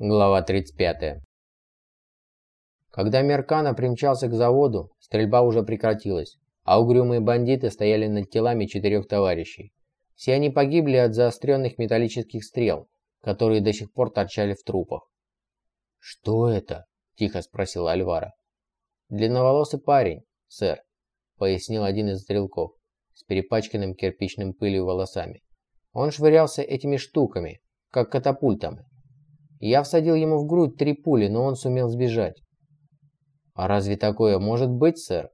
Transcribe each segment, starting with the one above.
Глава 35. Когда Меркана примчался к заводу, стрельба уже прекратилась, а угрюмые бандиты стояли над телами четырех товарищей. Все они погибли от заостренных металлических стрел, которые до сих пор торчали в трупах. «Что это?» – тихо спросил Альвара. «Длинноволосый парень, сэр», – пояснил один из стрелков с перепачканным кирпичным пылью волосами. Он швырялся этими штуками, как катапультами, я всадил ему в грудь три пули, но он сумел сбежать. «А разве такое может быть, сэр?»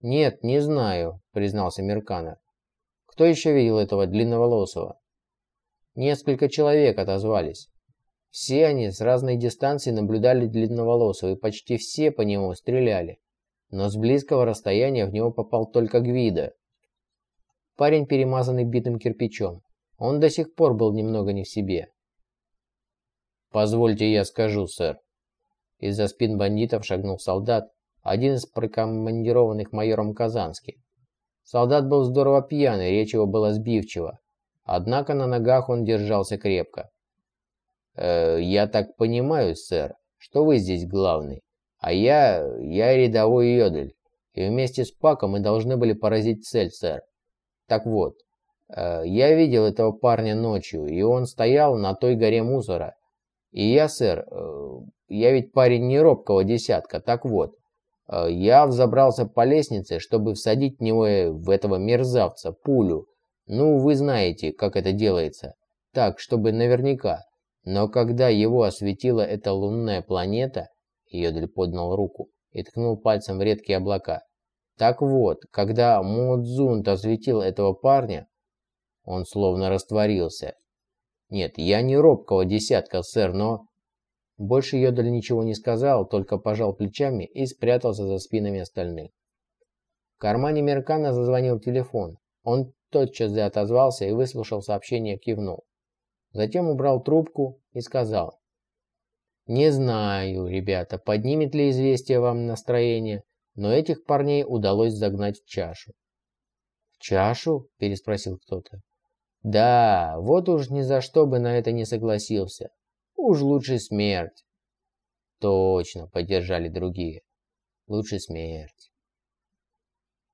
«Нет, не знаю», — признался Меркана. «Кто еще видел этого длинноволосого?» Несколько человек отозвались. Все они с разной дистанции наблюдали длинноволосого, и почти все по нему стреляли. Но с близкого расстояния в него попал только Гвида. Парень, перемазанный битым кирпичом. Он до сих пор был немного не в себе. «Позвольте я скажу, сэр». Из-за спин бандитов шагнул солдат, один из прикомандированных майором Казански. Солдат был здорово пьяный, речь его была сбивчива. Однако на ногах он держался крепко. «Э, «Я так понимаю, сэр, что вы здесь главный, а я... я рядовой Йодель, и вместе с Паком мы должны были поразить цель, сэр. Так вот, э, я видел этого парня ночью, и он стоял на той горе мусора, и я, сэр, э, я ведь парень не робкого десятка, так вот. Э, я взобрался по лестнице, чтобы всадить в него, э, в этого мерзавца, пулю. Ну, вы знаете, как это делается. Так, чтобы наверняка. Но когда его осветила эта лунная планета, Йодель поднял руку и ткнул пальцем в редкие облака. Так вот, когда Модзунт осветил этого парня, он словно растворился, нет, я не робкого десятка, сэр, но... Больше Йодель ничего не сказал, только пожал плечами и спрятался за спинами остальных. В кармане Меркана зазвонил телефон. Он тотчас же отозвался и выслушал сообщение, кивнул. Затем убрал трубку и сказал. «Не знаю, ребята, поднимет ли известие вам настроение, но этих парней удалось загнать в чашу». «В чашу?» – переспросил кто-то. Да, вот уж ни за что бы на это не согласился. Уж лучше смерть. Точно, поддержали другие. Лучше смерть.